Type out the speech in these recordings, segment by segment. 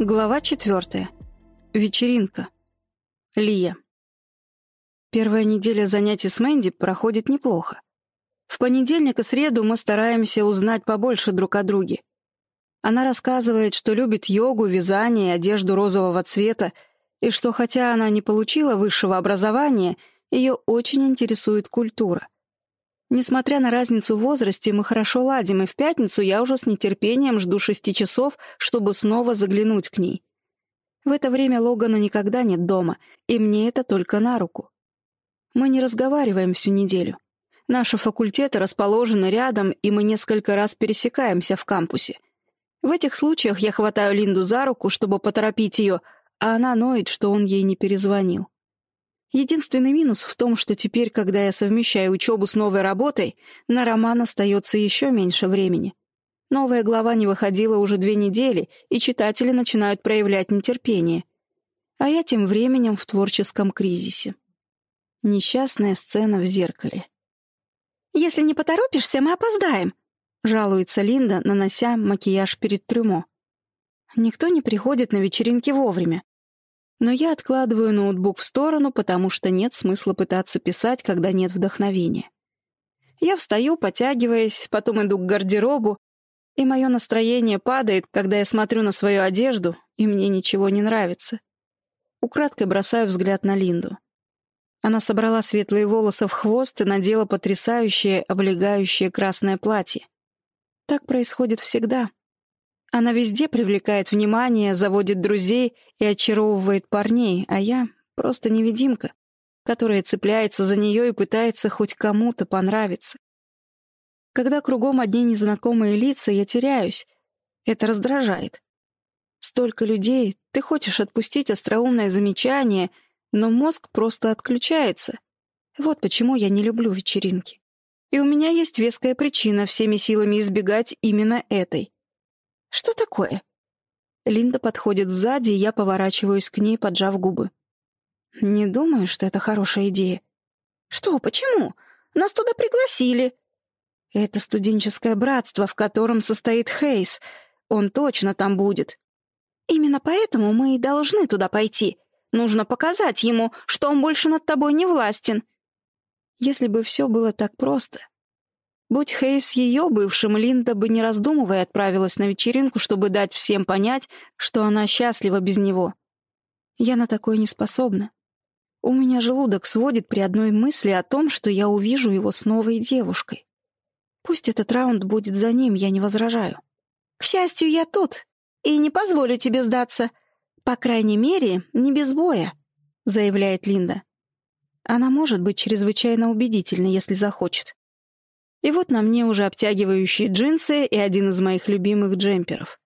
Глава четвертая. Вечеринка. Лия. Первая неделя занятий с Мэнди проходит неплохо. В понедельник и среду мы стараемся узнать побольше друг о друге. Она рассказывает, что любит йогу, вязание, одежду розового цвета, и что хотя она не получила высшего образования, ее очень интересует культура. Несмотря на разницу в возрасте, мы хорошо ладим, и в пятницу я уже с нетерпением жду шести часов, чтобы снова заглянуть к ней. В это время Логана никогда нет дома, и мне это только на руку. Мы не разговариваем всю неделю. Наши факультеты расположены рядом, и мы несколько раз пересекаемся в кампусе. В этих случаях я хватаю Линду за руку, чтобы поторопить ее, а она ноет, что он ей не перезвонил. Единственный минус в том, что теперь, когда я совмещаю учебу с новой работой, на роман остается еще меньше времени. Новая глава не выходила уже две недели, и читатели начинают проявлять нетерпение. А я тем временем в творческом кризисе. Несчастная сцена в зеркале. «Если не поторопишься, мы опоздаем», — жалуется Линда, нанося макияж перед трюмо. Никто не приходит на вечеринки вовремя. Но я откладываю ноутбук в сторону, потому что нет смысла пытаться писать, когда нет вдохновения. Я встаю, потягиваясь, потом иду к гардеробу, и мое настроение падает, когда я смотрю на свою одежду, и мне ничего не нравится. Украдкой бросаю взгляд на Линду. Она собрала светлые волосы в хвост и надела потрясающее, облегающее красное платье. Так происходит всегда. Она везде привлекает внимание, заводит друзей и очаровывает парней, а я просто невидимка, которая цепляется за нее и пытается хоть кому-то понравиться. Когда кругом одни незнакомые лица, я теряюсь. Это раздражает. Столько людей, ты хочешь отпустить остроумное замечание, но мозг просто отключается. Вот почему я не люблю вечеринки. И у меня есть веская причина всеми силами избегать именно этой — «Что такое?» Линда подходит сзади, и я поворачиваюсь к ней, поджав губы. «Не думаю, что это хорошая идея». «Что, почему? Нас туда пригласили». «Это студенческое братство, в котором состоит Хейс. Он точно там будет». «Именно поэтому мы и должны туда пойти. Нужно показать ему, что он больше над тобой не властен». Если бы все было так просто, Будь Хейс ее бывшим, Линда бы, не раздумывая, отправилась на вечеринку, чтобы дать всем понять, что она счастлива без него. Я на такое не способна. У меня желудок сводит при одной мысли о том, что я увижу его с новой девушкой. Пусть этот раунд будет за ним, я не возражаю. К счастью, я тут, и не позволю тебе сдаться. По крайней мере, не без боя, — заявляет Линда. Она может быть чрезвычайно убедительной, если захочет. И вот на мне уже обтягивающие джинсы и один из моих любимых джемперов.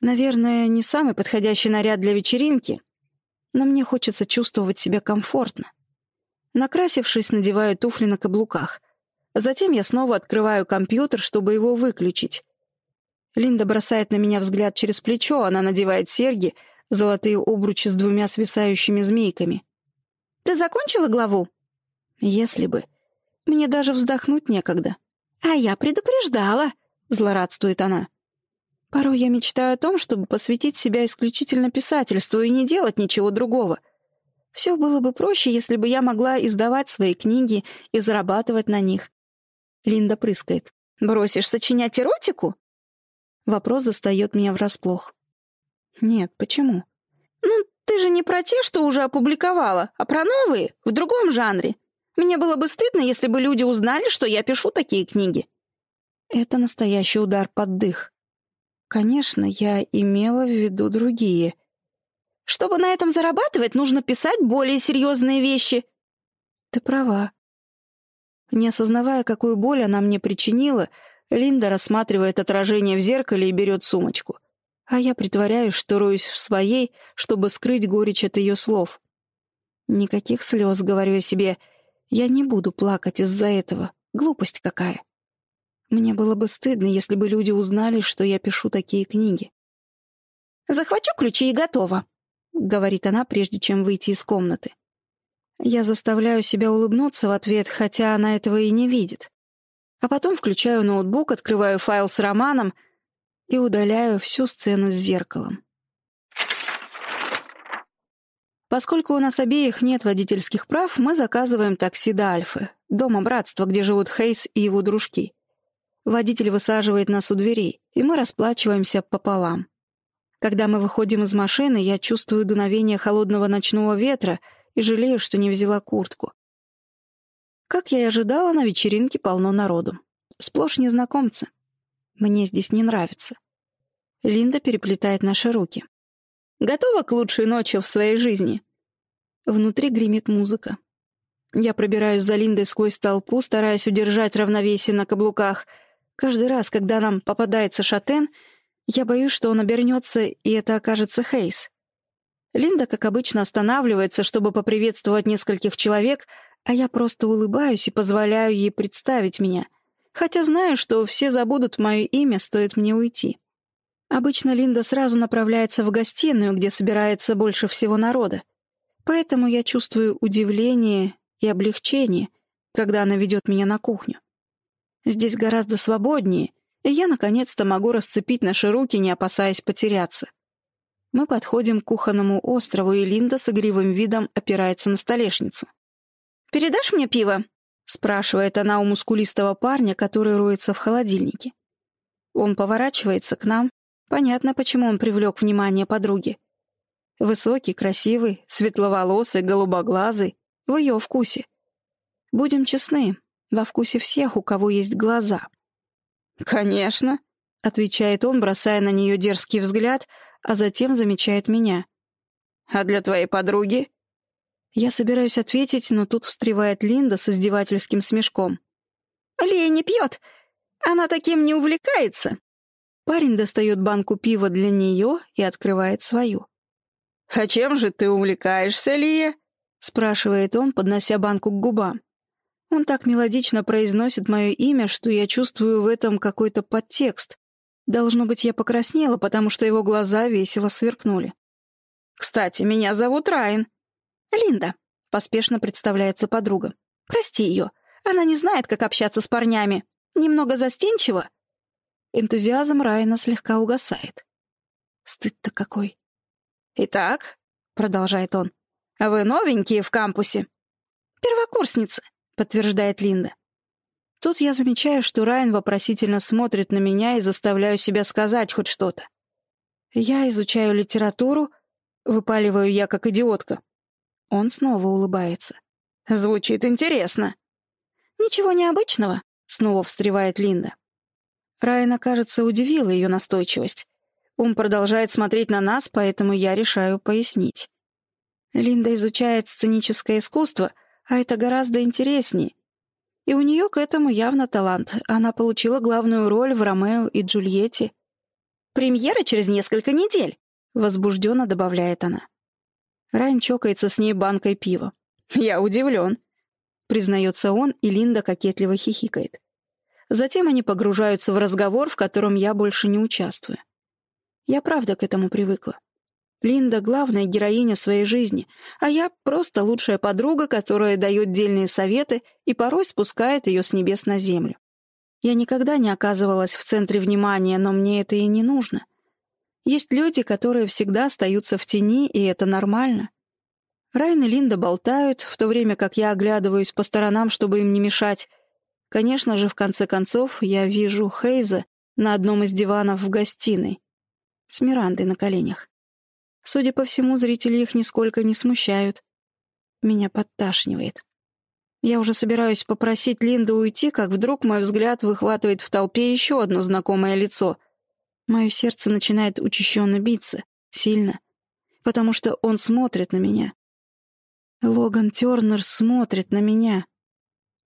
Наверное, не самый подходящий наряд для вечеринки, но мне хочется чувствовать себя комфортно. Накрасившись, надеваю туфли на каблуках. Затем я снова открываю компьютер, чтобы его выключить. Линда бросает на меня взгляд через плечо, она надевает серьги, золотые обручи с двумя свисающими змейками. «Ты закончила главу?» «Если бы». Мне даже вздохнуть некогда. «А я предупреждала», — злорадствует она. Порой я мечтаю о том, чтобы посвятить себя исключительно писательству и не делать ничего другого. Все было бы проще, если бы я могла издавать свои книги и зарабатывать на них. Линда прыскает. «Бросишь сочинять эротику?» Вопрос застает меня врасплох. «Нет, почему?» «Ну, ты же не про те, что уже опубликовала, а про новые, в другом жанре. Мне было бы стыдно, если бы люди узнали, что я пишу такие книги». Это настоящий удар под дых. Конечно, я имела в виду другие. Чтобы на этом зарабатывать, нужно писать более серьезные вещи. Ты права. Не осознавая, какую боль она мне причинила, Линда рассматривает отражение в зеркале и берет сумочку. А я притворяюсь, что роюсь в своей, чтобы скрыть горечь от ее слов. Никаких слез, говорю я себе, — я не буду плакать из-за этого. Глупость какая. Мне было бы стыдно, если бы люди узнали, что я пишу такие книги. «Захвачу ключи и готово», — говорит она, прежде чем выйти из комнаты. Я заставляю себя улыбнуться в ответ, хотя она этого и не видит. А потом включаю ноутбук, открываю файл с романом и удаляю всю сцену с зеркалом. Поскольку у нас обеих нет водительских прав, мы заказываем такси до Альфы, дома братства, где живут Хейс и его дружки. Водитель высаживает нас у дверей, и мы расплачиваемся пополам. Когда мы выходим из машины, я чувствую дуновение холодного ночного ветра и жалею, что не взяла куртку. Как я и ожидала, на вечеринке полно народу. Сплошь незнакомцы. Мне здесь не нравится. Линда переплетает наши руки. «Готова к лучшей ночи в своей жизни?» Внутри гремит музыка. Я пробираюсь за Линдой сквозь толпу, стараясь удержать равновесие на каблуках. Каждый раз, когда нам попадается шатен, я боюсь, что он обернется, и это окажется Хейс. Линда, как обычно, останавливается, чтобы поприветствовать нескольких человек, а я просто улыбаюсь и позволяю ей представить меня, хотя знаю, что все забудут мое имя, стоит мне уйти. Обычно Линда сразу направляется в гостиную, где собирается больше всего народа. Поэтому я чувствую удивление и облегчение, когда она ведет меня на кухню. Здесь гораздо свободнее, и я наконец-то могу расцепить наши руки, не опасаясь потеряться. Мы подходим к кухонному острову, и Линда с игривым видом опирается на столешницу. «Передашь мне пиво?» — спрашивает она у мускулистого парня, который роется в холодильнике. Он поворачивается к нам. Понятно, почему он привлек внимание подруги. Высокий, красивый, светловолосый, голубоглазый, в ее вкусе. Будем честны, во вкусе всех, у кого есть глаза. «Конечно», — отвечает он, бросая на нее дерзкий взгляд, а затем замечает меня. «А для твоей подруги?» Я собираюсь ответить, но тут встревает Линда с издевательским смешком. «Лия не пьет. Она таким не увлекается». Парень достает банку пива для нее и открывает свою. «А чем же ты увлекаешься, Лия?» — спрашивает он, поднося банку к губам. Он так мелодично произносит мое имя, что я чувствую в этом какой-то подтекст. Должно быть, я покраснела, потому что его глаза весело сверкнули. «Кстати, меня зовут Райан», «Линда», — поспешно представляется подруга. «Прости ее. Она не знает, как общаться с парнями. Немного застенчива». Энтузиазм Райана слегка угасает. Стыд-то какой. «Итак», — продолжает он, — «вы новенькие в кампусе?» «Первокурсницы», — подтверждает Линда. Тут я замечаю, что Райан вопросительно смотрит на меня и заставляю себя сказать хоть что-то. Я изучаю литературу, выпаливаю я как идиотка. Он снова улыбается. «Звучит интересно». «Ничего необычного», — снова встревает Линда. Райана, кажется, удивила ее настойчивость. Он продолжает смотреть на нас, поэтому я решаю пояснить. Линда изучает сценическое искусство, а это гораздо интереснее. И у нее к этому явно талант. Она получила главную роль в «Ромео и Джульетте». «Премьера через несколько недель», — возбужденно добавляет она. Райан чокается с ней банкой пива. «Я удивлен», — признается он, и Линда кокетливо хихикает. Затем они погружаются в разговор, в котором я больше не участвую. Я правда к этому привыкла. Линда — главная героиня своей жизни, а я просто лучшая подруга, которая дает дельные советы и порой спускает ее с небес на землю. Я никогда не оказывалась в центре внимания, но мне это и не нужно — есть люди, которые всегда остаются в тени, и это нормально. Райан и Линда болтают, в то время как я оглядываюсь по сторонам, чтобы им не мешать. Конечно же, в конце концов, я вижу Хейза на одном из диванов в гостиной, с Мирандой на коленях. Судя по всему, зрители их нисколько не смущают. Меня подташнивает. Я уже собираюсь попросить Линду уйти, как вдруг мой взгляд выхватывает в толпе еще одно знакомое лицо. Мое сердце начинает учащенно биться, сильно, потому что он смотрит на меня. Логан Тернер смотрит на меня.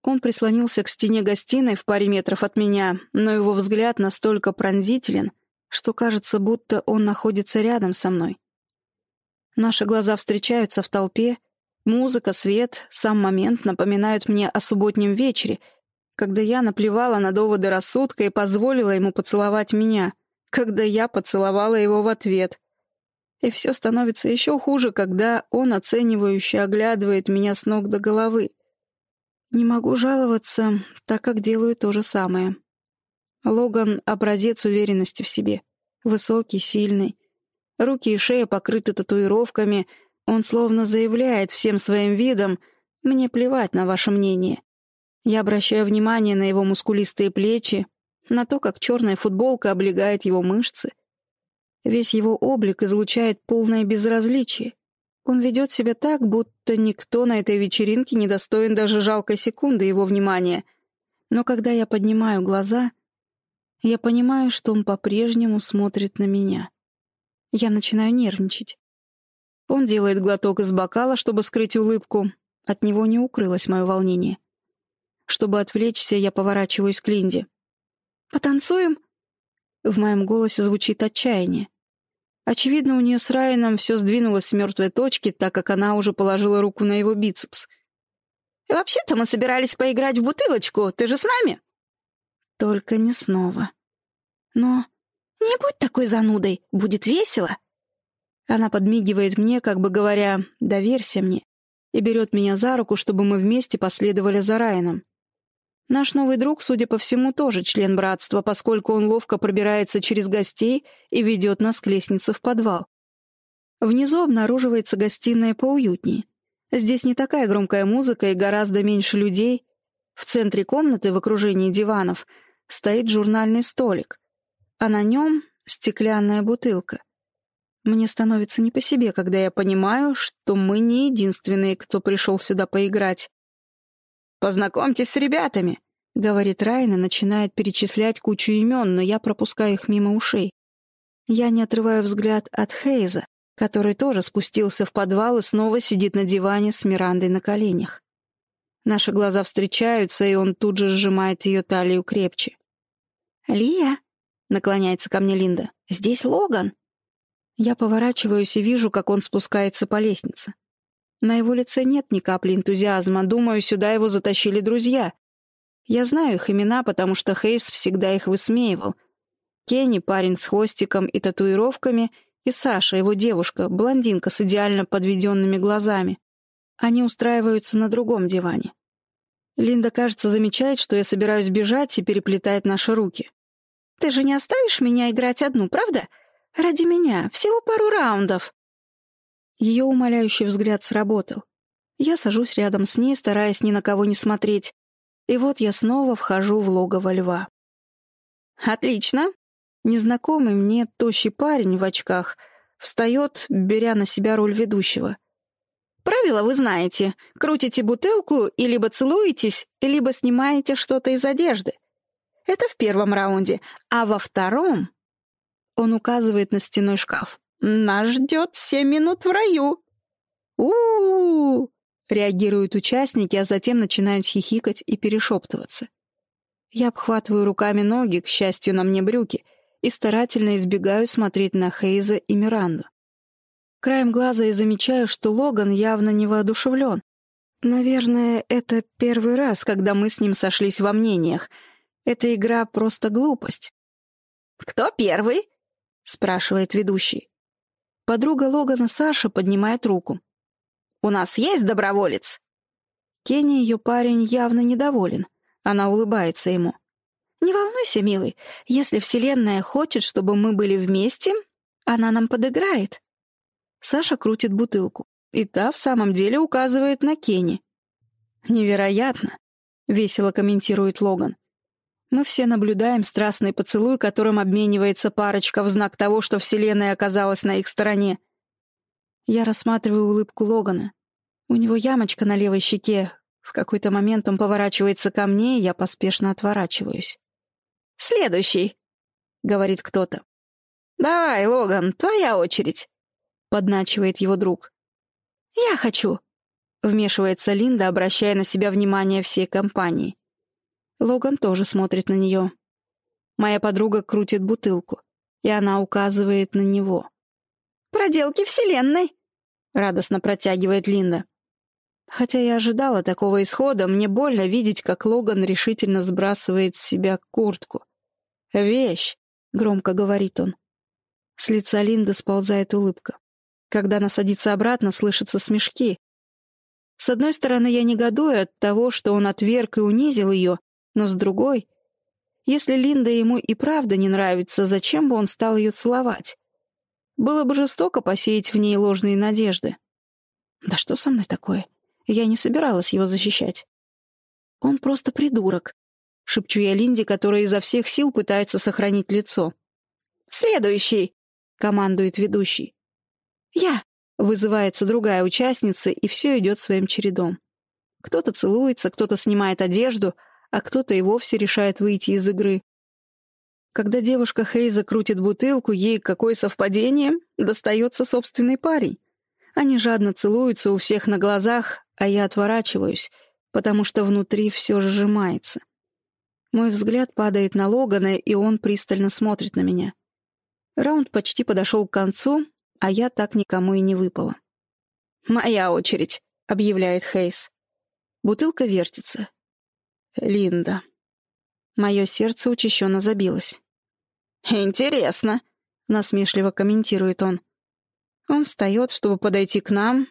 Он прислонился к стене гостиной в паре метров от меня, но его взгляд настолько пронзителен, что кажется, будто он находится рядом со мной. Наши глаза встречаются в толпе, музыка, свет, сам момент напоминают мне о субботнем вечере, когда я наплевала на доводы рассудка и позволила ему поцеловать меня — когда я поцеловала его в ответ. И все становится еще хуже, когда он оценивающе оглядывает меня с ног до головы. Не могу жаловаться, так как делаю то же самое. Логан — образец уверенности в себе. Высокий, сильный. Руки и шея покрыты татуировками, Он словно заявляет всем своим видом «Мне плевать на ваше мнение». Я обращаю внимание на его мускулистые плечи, на то, как черная футболка облегает его мышцы. Весь его облик излучает полное безразличие. Он ведет себя так, будто никто на этой вечеринке не достоин даже жалкой секунды его внимания. Но когда я поднимаю глаза, я понимаю, что он по-прежнему смотрит на меня. Я начинаю нервничать. Он делает глоток из бокала, чтобы скрыть улыбку. От него не укрылось мое волнение. Чтобы отвлечься, я поворачиваюсь к Линде. «Потанцуем?» В моем голосе звучит отчаяние. Очевидно, у нее с Райаном все сдвинулось с мертвой точки, так как она уже положила руку на его бицепс. «Вообще-то мы собирались поиграть в бутылочку. Ты же с нами?» «Только не снова. Но не будь такой занудой, будет весело». Она подмигивает мне, как бы говоря «доверься мне», и берет меня за руку, чтобы мы вместе последовали за Райаном. Наш новый друг, судя по всему, тоже член братства, поскольку он ловко пробирается через гостей и ведет нас к лестнице в подвал. Внизу обнаруживается гостиная поуютнее. Здесь не такая громкая музыка и гораздо меньше людей. В центре комнаты, в окружении диванов, стоит журнальный столик, а на нем стеклянная бутылка. Мне становится не по себе, когда я понимаю, что мы не единственные, кто пришел сюда поиграть. «Познакомьтесь с ребятами», — говорит Райан и начинает перечислять кучу имен, но я пропускаю их мимо ушей. Я не отрываю взгляд от Хейза, который тоже спустился в подвал и снова сидит на диване с Мирандой на коленях. Наши глаза встречаются, и он тут же сжимает ее талию крепче. «Лия», — наклоняется ко мне Линда, — «здесь Логан». Я поворачиваюсь и вижу, как он спускается по лестнице. На его лице нет ни капли энтузиазма. Думаю, сюда его затащили друзья. Я знаю их имена, потому что Хейс всегда их высмеивал. Кенни — парень с хвостиком и татуировками, и Саша, его девушка, блондинка с идеально подведенными глазами. Они устраиваются на другом диване. Линда, кажется, замечает, что я собираюсь бежать и переплетает наши руки. «Ты же не оставишь меня играть одну, правда? Ради меня. Всего пару раундов». Ее умоляющий взгляд сработал. Я сажусь рядом с ней, стараясь ни на кого не смотреть. И вот я снова вхожу в логово льва. «Отлично!» Незнакомый мне тощий парень в очках встает, беря на себя роль ведущего. «Правила вы знаете. Крутите бутылку и либо целуетесь, и либо снимаете что-то из одежды. Это в первом раунде, а во втором...» Он указывает на стеной шкаф. Нас ждет семь минут в раю. у у, -у реагируют участники, а затем начинают хихикать и перешептываться. Я обхватываю руками ноги, к счастью, на мне брюки, и старательно избегаю смотреть на Хейза и Миранду. Краем глаза я замечаю, что Логан явно не воодушевлен. Наверное, это первый раз, когда мы с ним сошлись во мнениях. Эта игра просто глупость. «Кто первый?» — спрашивает ведущий. Подруга Логана Саша поднимает руку. «У нас есть доброволец?» Кенни, ее парень, явно недоволен. Она улыбается ему. «Не волнуйся, милый. Если Вселенная хочет, чтобы мы были вместе, она нам подыграет». Саша крутит бутылку, и та в самом деле указывает на Кенни. «Невероятно», — весело комментирует Логан. Мы все наблюдаем страстный поцелуй, которым обменивается парочка в знак того, что Вселенная оказалась на их стороне. Я рассматриваю улыбку Логана. У него ямочка на левой щеке. В какой-то момент он поворачивается ко мне, и я поспешно отворачиваюсь. «Следующий», — говорит кто-то. «Давай, Логан, твоя очередь», — подначивает его друг. «Я хочу», — вмешивается Линда, обращая на себя внимание всей компании. Логан тоже смотрит на нее. Моя подруга крутит бутылку, и она указывает на него. «Проделки Вселенной!» — радостно протягивает Линда. Хотя я ожидала такого исхода, мне больно видеть, как Логан решительно сбрасывает с себя куртку. «Вещь!» — громко говорит он. С лица Линды сползает улыбка. Когда она садится обратно, слышатся смешки. С одной стороны, я негодую от того, что он отверг и унизил ее, но с другой, если Линда ему и правда не нравится, зачем бы он стал ее целовать? Было бы жестоко посеять в ней ложные надежды. Да что со мной такое? Я не собиралась его защищать. Он просто придурок. Шепчу я Линде, которая изо всех сил пытается сохранить лицо. «Следующий!» — командует ведущий. «Я!» — вызывается другая участница, и все идет своим чередом. Кто-то целуется, кто-то снимает одежду, а кто-то и вовсе решает выйти из игры. Когда девушка Хейза крутит бутылку, ей, какое совпадение, достается собственный парень. Они жадно целуются у всех на глазах, а я отворачиваюсь, потому что внутри все сжимается. Мой взгляд падает на Логана, и он пристально смотрит на меня. Раунд почти подошел к концу, а я так никому и не выпала. «Моя очередь», — объявляет Хейс. Бутылка вертится. Линда. Мое сердце учащенно забилось. «Интересно», — насмешливо комментирует он. Он встает, чтобы подойти к нам.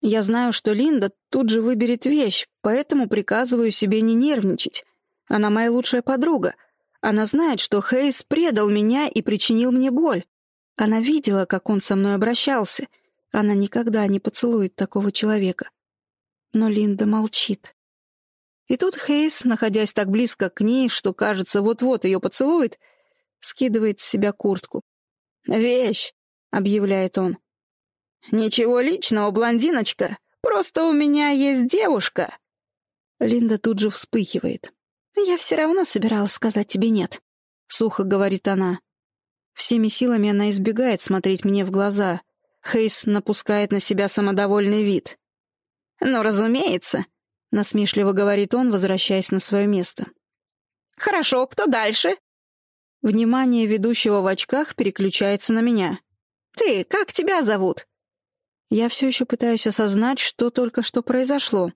Я знаю, что Линда тут же выберет вещь, поэтому приказываю себе не нервничать. Она моя лучшая подруга. Она знает, что Хейс предал меня и причинил мне боль. Она видела, как он со мной обращался. Она никогда не поцелует такого человека. Но Линда молчит. И тут Хейс, находясь так близко к ней, что, кажется, вот-вот ее поцелует, скидывает с себя куртку. «Вещь!» — объявляет он. «Ничего личного, блондиночка. Просто у меня есть девушка». Линда тут же вспыхивает. «Я все равно собиралась сказать тебе нет», — сухо говорит она. Всеми силами она избегает смотреть мне в глаза. Хейс напускает на себя самодовольный вид. «Ну, разумеется», — насмешливо говорит он, возвращаясь на свое место. «Хорошо, кто дальше?» Внимание ведущего в очках переключается на меня. «Ты, как тебя зовут?» Я все еще пытаюсь осознать, что только что произошло.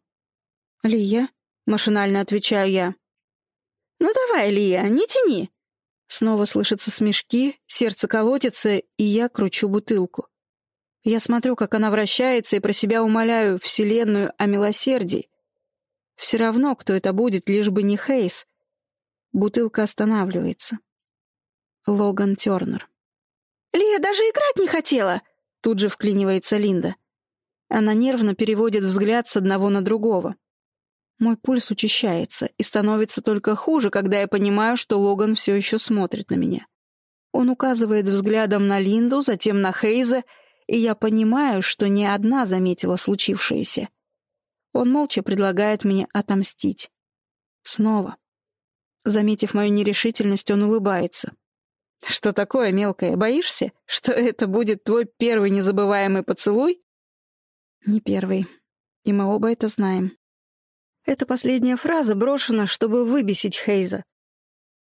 «Лия», — машинально отвечаю я. «Ну давай, Лия, не тяни!» Снова слышатся смешки, сердце колотится, и я кручу бутылку. Я смотрю, как она вращается, и про себя умоляю Вселенную о милосердии. Все равно, кто это будет, лишь бы не Хейс. Бутылка останавливается. Логан Тернер. «Лия даже играть не хотела!» Тут же вклинивается Линда. Она нервно переводит взгляд с одного на другого. Мой пульс учащается и становится только хуже, когда я понимаю, что Логан все еще смотрит на меня. Он указывает взглядом на Линду, затем на Хейза, и я понимаю, что не одна заметила случившееся. Он молча предлагает мне отомстить. Снова. Заметив мою нерешительность, он улыбается. «Что такое, мелкая, боишься, что это будет твой первый незабываемый поцелуй?» «Не первый. И мы оба это знаем. Эта последняя фраза брошена, чтобы выбесить Хейза.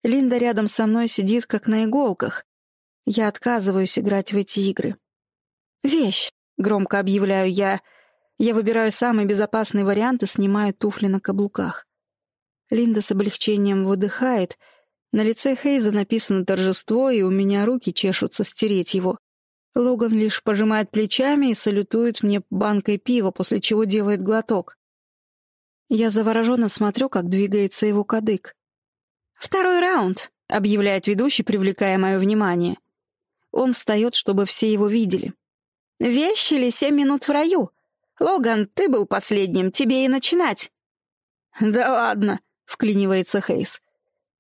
Линда рядом со мной сидит, как на иголках. Я отказываюсь играть в эти игры. «Вещь», — громко объявляю я. Я выбираю самый безопасный вариант и снимаю туфли на каблуках. Линда с облегчением выдыхает. На лице Хейза написано торжество, и у меня руки чешутся стереть его. Логан лишь пожимает плечами и салютует мне банкой пива, после чего делает глоток. Я завороженно смотрю, как двигается его кадык. «Второй раунд», — объявляет ведущий, привлекая мое внимание. Он встает, чтобы все его видели. «Вещь или семь минут в раю? Логан, ты был последним, тебе и начинать». «Да ладно», — вклинивается Хейс.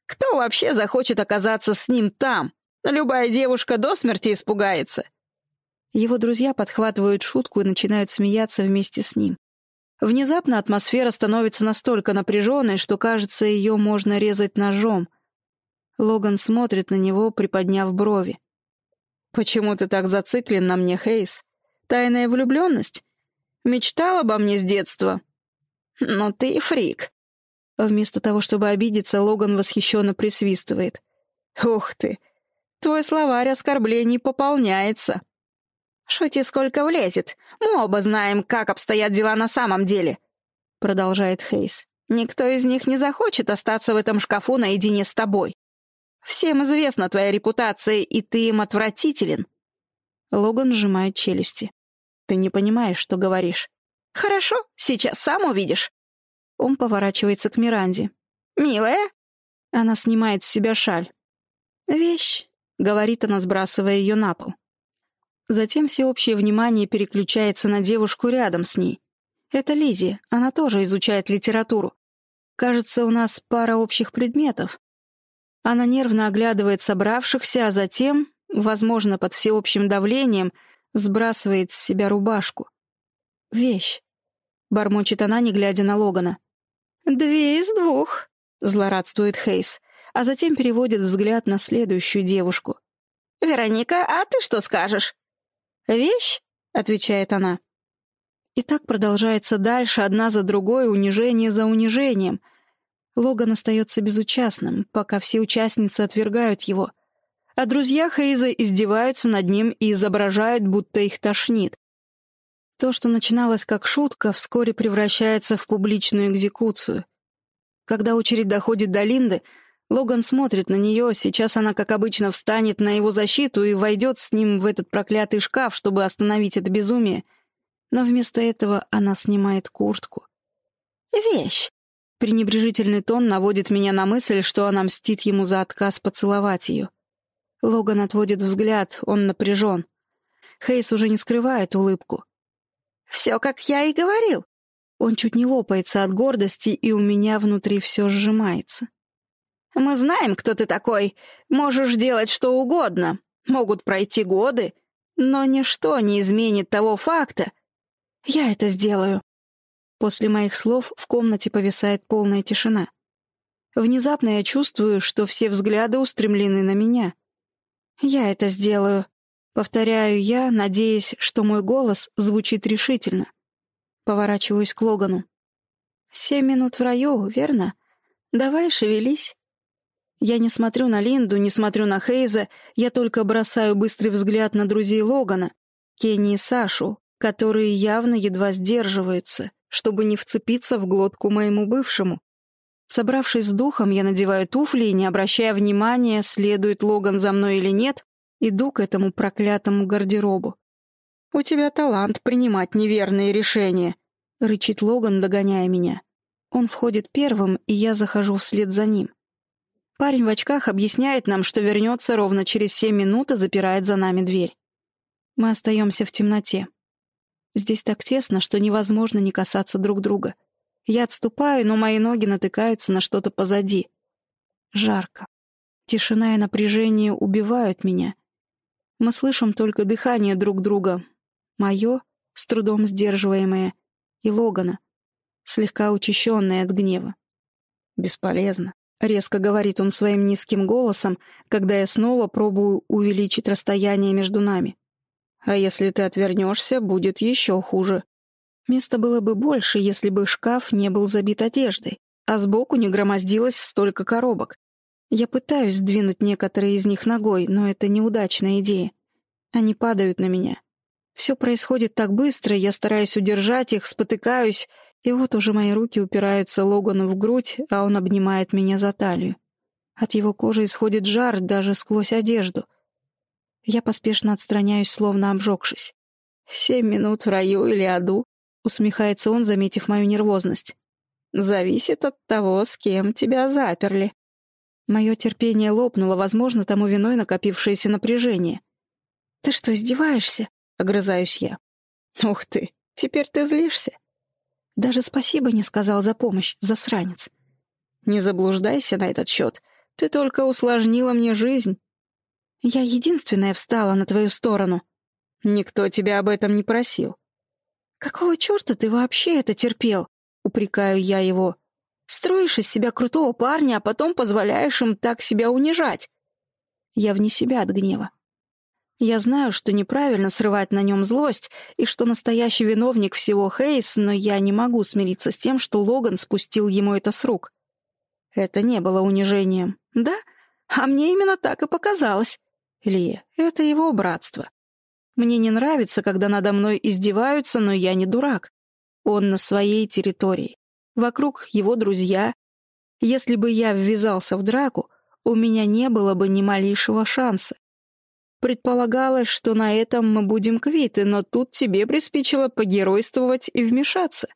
«Кто вообще захочет оказаться с ним там? Любая девушка до смерти испугается». Его друзья подхватывают шутку и начинают смеяться вместе с ним. Внезапно атмосфера становится настолько напряженной, что, кажется, ее можно резать ножом. Логан смотрит на него, приподняв брови. «Почему ты так зациклен на мне, Хейс? Тайная влюбленность? Мечтал обо мне с детства?» «Ну ты фрик». Вместо того, чтобы обидеться, Логан восхищенно присвистывает. «Ух ты! Твой словарь оскорблений пополняется!» «Шути сколько влезет. Мы оба знаем, как обстоят дела на самом деле», — продолжает Хейс. «Никто из них не захочет остаться в этом шкафу наедине с тобой. Всем известна твоя репутация, и ты им отвратителен». Логан сжимает челюсти. «Ты не понимаешь, что говоришь». «Хорошо, сейчас сам увидишь». Он поворачивается к Миранде. «Милая?» Она снимает с себя шаль. «Вещь», — говорит она, сбрасывая ее на пол. Затем всеобщее внимание переключается на девушку рядом с ней. Это Лизи, она тоже изучает литературу. Кажется, у нас пара общих предметов. Она нервно оглядывает собравшихся, а затем, возможно, под всеобщим давлением, сбрасывает с себя рубашку. «Вещь», — бормочет она, не глядя на Логана. «Две из двух», — злорадствует Хейс, а затем переводит взгляд на следующую девушку. «Вероника, а ты что скажешь?» «Вещь?» — отвечает она. И так продолжается дальше, одна за другой, унижение за унижением. Логан остается безучастным, пока все участницы отвергают его. А друзья Хейза издеваются над ним и изображают, будто их тошнит. То, что начиналось как шутка, вскоре превращается в публичную экзекуцию. Когда очередь доходит до Линды, Логан смотрит на нее, сейчас она, как обычно, встанет на его защиту и войдет с ним в этот проклятый шкаф, чтобы остановить это безумие. Но вместо этого она снимает куртку. «Вещь!» Пренебрежительный тон наводит меня на мысль, что она мстит ему за отказ поцеловать ее. Логан отводит взгляд, он напряжен. Хейс уже не скрывает улыбку. «Все, как я и говорил!» Он чуть не лопается от гордости, и у меня внутри все сжимается. Мы знаем, кто ты такой. Можешь делать что угодно. Могут пройти годы. Но ничто не изменит того факта. Я это сделаю. После моих слов в комнате повисает полная тишина. Внезапно я чувствую, что все взгляды устремлены на меня. Я это сделаю. Повторяю я, надеясь, что мой голос звучит решительно. Поворачиваюсь к Логану. «Семь минут в раю, верно? Давай, шевелись». Я не смотрю на Линду, не смотрю на Хейза, я только бросаю быстрый взгляд на друзей Логана, Кенни и Сашу, которые явно едва сдерживаются, чтобы не вцепиться в глотку моему бывшему. Собравшись с духом, я надеваю туфли и, не обращая внимания, следует Логан за мной или нет, иду к этому проклятому гардеробу. «У тебя талант принимать неверные решения», — рычит Логан, догоняя меня. Он входит первым, и я захожу вслед за ним. Парень в очках объясняет нам, что вернется ровно через семь минут и запирает за нами дверь. Мы остаемся в темноте. Здесь так тесно, что невозможно не касаться друг друга. Я отступаю, но мои ноги натыкаются на что-то позади. Жарко. Тишина и напряжение убивают меня. Мы слышим только дыхание друг друга. Мое, с трудом сдерживаемое, и Логана, слегка учащенное от гнева. Бесполезно. — резко говорит он своим низким голосом, когда я снова пробую увеличить расстояние между нами. «А если ты отвернешься, будет еще хуже. Места было бы больше, если бы шкаф не был забит одеждой, а сбоку не громоздилось столько коробок. Я пытаюсь сдвинуть некоторые из них ногой, но это неудачная идея. Они падают на меня. Все происходит так быстро, я стараюсь удержать их, спотыкаюсь — и вот уже мои руки упираются Логану в грудь, а он обнимает меня за талию. От его кожи исходит жар даже сквозь одежду. Я поспешно отстраняюсь, словно обжегшись. «Семь минут в раю или аду?» — усмехается он, заметив мою нервозность. «Зависит от того, с кем тебя заперли». Мое терпение лопнуло, возможно, тому виной накопившееся напряжение. «Ты что, издеваешься?» — огрызаюсь я. «Ух ты, теперь ты злишься?» Даже спасибо не сказал за помощь, засранец. Не заблуждайся на этот счет. Ты только усложнила мне жизнь. Я единственная встала на твою сторону. Никто тебя об этом не просил. Какого черта ты вообще это терпел? Упрекаю я его. Строишь из себя крутого парня, а потом позволяешь им так себя унижать. Я вне себя от гнева. Я знаю, что неправильно срывать на нем злость, и что настоящий виновник всего Хейс, но я не могу смириться с тем, что Логан спустил ему это с рук. Это не было унижением. Да? А мне именно так и показалось. Ли, это его братство. Мне не нравится, когда надо мной издеваются, но я не дурак. Он на своей территории. Вокруг его друзья. Если бы я ввязался в драку, у меня не было бы ни малейшего шанса. Предполагалось, что на этом мы будем квиты, но тут тебе приспичило погеройствовать и вмешаться.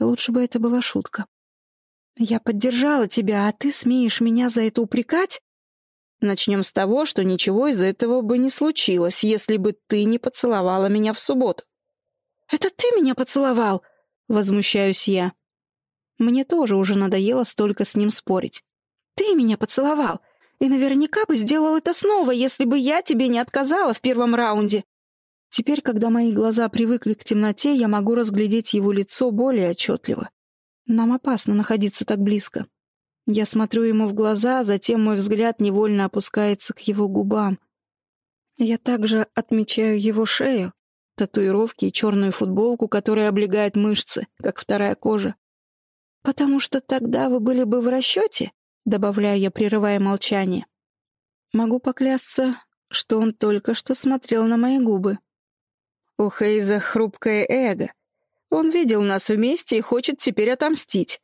Лучше бы это была шутка. Я поддержала тебя, а ты смеешь меня за это упрекать? Начнем с того, что ничего из этого бы не случилось, если бы ты не поцеловала меня в субботу». «Это ты меня поцеловал?» — возмущаюсь я. Мне тоже уже надоело столько с ним спорить. «Ты меня поцеловал, и наверняка бы сделал это снова, если бы я тебе не отказала в первом раунде». Теперь, когда мои глаза привыкли к темноте, я могу разглядеть его лицо более отчетливо. Нам опасно находиться так близко. Я смотрю ему в глаза, затем мой взгляд невольно опускается к его губам. Я также отмечаю его шею, татуировки и черную футболку, которая облегает мышцы, как вторая кожа. «Потому что тогда вы были бы в расчете?» — добавляю я, прерывая молчание. Могу поклясться, что он только что смотрел на мои губы. У Хейза хрупкое эго. Он видел нас вместе и хочет теперь отомстить.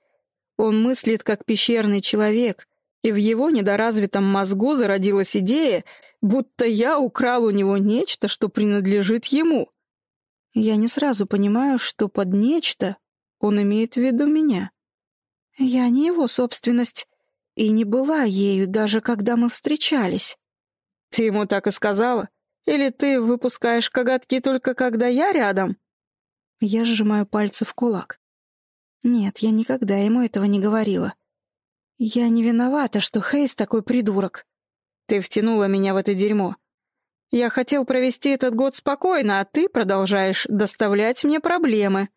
Он мыслит как пещерный человек, и в его недоразвитом мозгу зародилась идея, будто я украл у него нечто, что принадлежит ему. Я не сразу понимаю, что под «нечто» он имеет в виду меня. Я не его собственность и не была ею, даже когда мы встречались. Ты ему так и сказала? Или ты выпускаешь коготки только когда я рядом? Я сжимаю пальцы в кулак. Нет, я никогда ему этого не говорила. Я не виновата, что Хейс такой придурок. Ты втянула меня в это дерьмо. Я хотел провести этот год спокойно, а ты продолжаешь доставлять мне проблемы.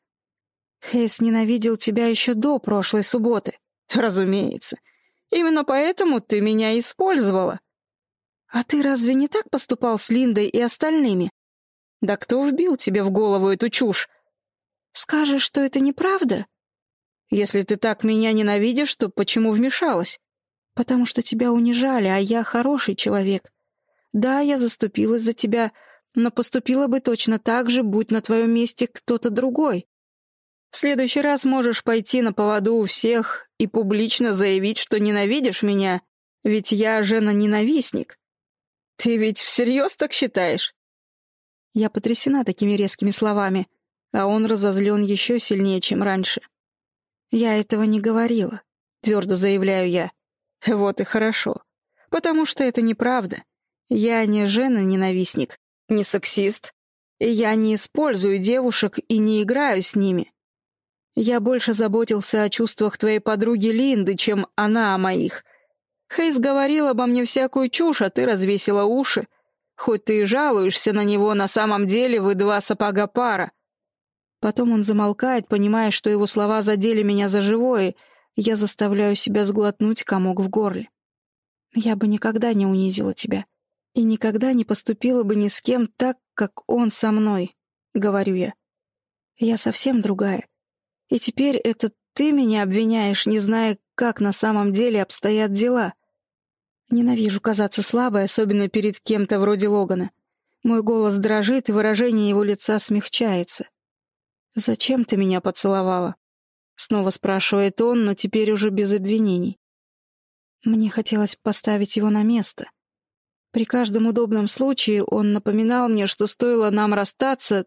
Хейс ненавидел тебя еще до прошлой субботы. Разумеется. Именно поэтому ты меня использовала. А ты разве не так поступал с Линдой и остальными? Да кто вбил тебе в голову эту чушь? Скажешь, что это неправда? Если ты так меня ненавидишь, то почему вмешалась? Потому что тебя унижали, а я хороший человек. Да, я заступилась за тебя, но поступила бы точно так же, будь на твоем месте кто-то другой. В следующий раз можешь пойти на поводу у всех и публично заявить, что ненавидишь меня, ведь я жена-ненавистник. Ты ведь всерьез так считаешь? Я потрясена такими резкими словами, а он разозлен еще сильнее, чем раньше. «Я этого не говорила», — твердо заявляю я. «Вот и хорошо. Потому что это неправда. Я не жена-ненавистник, не сексист, я не использую девушек и не играю с ними. Я больше заботился о чувствах твоей подруги Линды, чем она о моих. Хейс говорил обо мне всякую чушь, а ты развесила уши. Хоть ты и жалуешься на него, на самом деле вы два сапога пара. Потом он замолкает, понимая, что его слова задели меня за живое, и я заставляю себя сглотнуть комок в горле. Я бы никогда не унизила тебя. И никогда не поступила бы ни с кем так, как он со мной, — говорю я. Я совсем другая. И теперь это ты меня обвиняешь, не зная, как на самом деле обстоят дела. Ненавижу казаться слабой, особенно перед кем-то вроде Логана. Мой голос дрожит, и выражение его лица смягчается. «Зачем ты меня поцеловала?» Снова спрашивает он, но теперь уже без обвинений. Мне хотелось поставить его на место. При каждом удобном случае он напоминал мне, что стоило нам расстаться,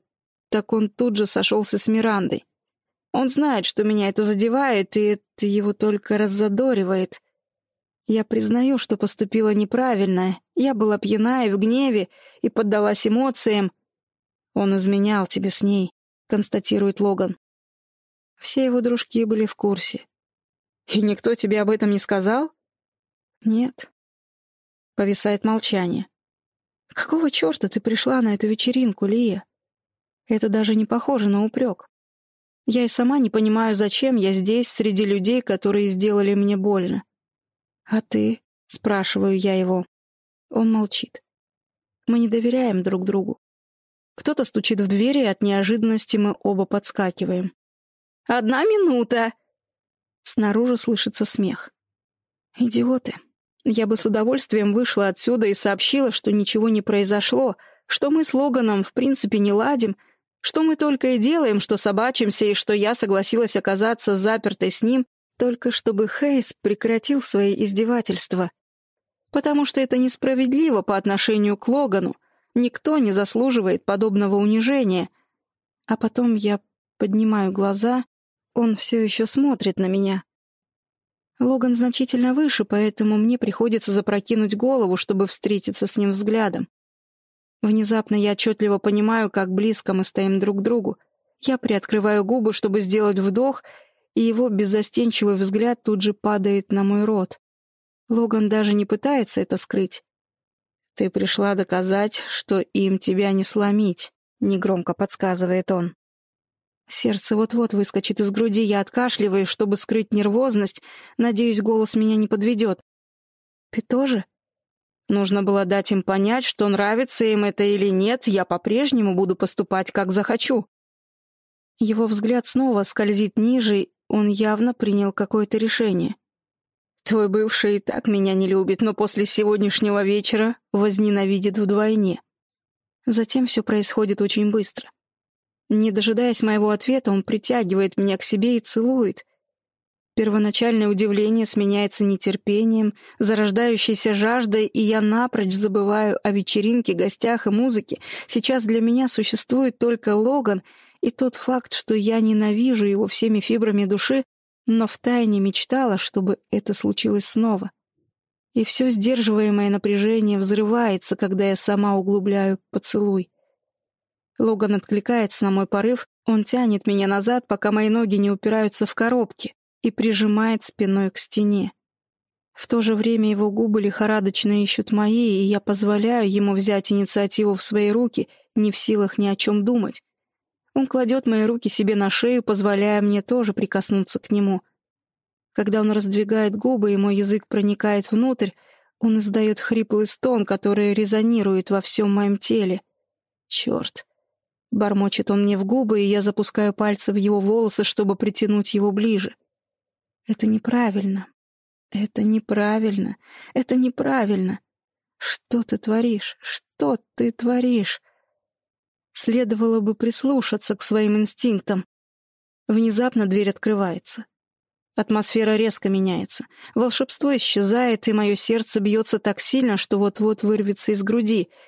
так он тут же сошелся с Мирандой. Он знает, что меня это задевает, и это его только раззадоривает. Я признаю, что поступила неправильно. Я была пьяна и в гневе, и поддалась эмоциям. Он изменял тебе с ней констатирует Логан. Все его дружки были в курсе. «И никто тебе об этом не сказал?» «Нет». Повисает молчание. «Какого черта ты пришла на эту вечеринку, Лия? Это даже не похоже на упрек. Я и сама не понимаю, зачем я здесь, среди людей, которые сделали мне больно. А ты?» — спрашиваю я его. Он молчит. Мы не доверяем друг другу. Кто-то стучит в двери, и от неожиданности мы оба подскакиваем. «Одна минута!» Снаружи слышится смех. «Идиоты. Я бы с удовольствием вышла отсюда и сообщила, что ничего не произошло, что мы с Логаном в принципе не ладим, что мы только и делаем, что собачимся, и что я согласилась оказаться запертой с ним, только чтобы Хейс прекратил свои издевательства. Потому что это несправедливо по отношению к Логану, Никто не заслуживает подобного унижения. А потом я поднимаю глаза, он все еще смотрит на меня. Логан значительно выше, поэтому мне приходится запрокинуть голову, чтобы встретиться с ним взглядом. Внезапно я отчетливо понимаю, как близко мы стоим друг к другу. Я приоткрываю губы, чтобы сделать вдох, и его беззастенчивый взгляд тут же падает на мой рот. Логан даже не пытается это скрыть. «Ты пришла доказать, что им тебя не сломить», — негромко подсказывает он. Сердце вот-вот выскочит из груди, я откашливаю, чтобы скрыть нервозность. Надеюсь, голос меня не подведет. «Ты тоже?» Нужно было дать им понять, что нравится им это или нет, я по-прежнему буду поступать, как захочу. Его взгляд снова скользит ниже, он явно принял какое-то решение. Твой бывший и так меня не любит, но после сегодняшнего вечера возненавидит вдвойне. Затем все происходит очень быстро. Не дожидаясь моего ответа, он притягивает меня к себе и целует. Первоначальное удивление сменяется нетерпением, зарождающейся жаждой, и я напрочь забываю о вечеринке, гостях и музыке. Сейчас для меня существует только Логан и тот факт, что я ненавижу его всеми фибрами души, но втайне мечтала, чтобы это случилось снова. И все сдерживаемое напряжение взрывается, когда я сама углубляю поцелуй. Логан откликается на мой порыв, он тянет меня назад, пока мои ноги не упираются в коробки, и прижимает спиной к стене. В то же время его губы лихорадочно ищут мои, и я позволяю ему взять инициативу в свои руки, не в силах ни о чем думать. Он кладет мои руки себе на шею, позволяя мне тоже прикоснуться к нему. Когда он раздвигает губы, и мой язык проникает внутрь, он издает хриплый стон, который резонирует во всем моем теле. Черт. Бормочет он мне в губы, и я запускаю пальцы в его волосы, чтобы притянуть его ближе. Это неправильно. Это неправильно. Это неправильно. Что ты творишь? Что ты творишь? Следовало бы прислушаться к своим инстинктам. Внезапно дверь открывается. Атмосфера резко меняется. Волшебство исчезает, и мое сердце бьется так сильно, что вот-вот вырвется из груди —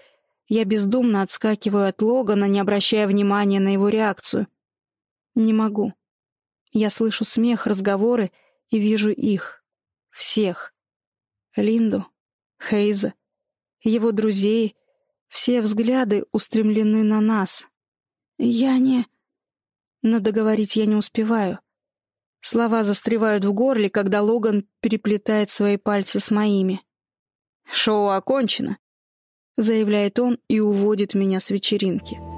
я бездумно отскакиваю от Логана, не обращая внимания на его реакцию. Не могу. Я слышу смех, разговоры и вижу их. Всех. Линду, Хейза, его друзей. Все взгляды устремлены на нас. Я не... Но договорить я не успеваю. Слова застревают в горле, когда Логан переплетает свои пальцы с моими. «Шоу окончено», — заявляет он и уводит меня с вечеринки.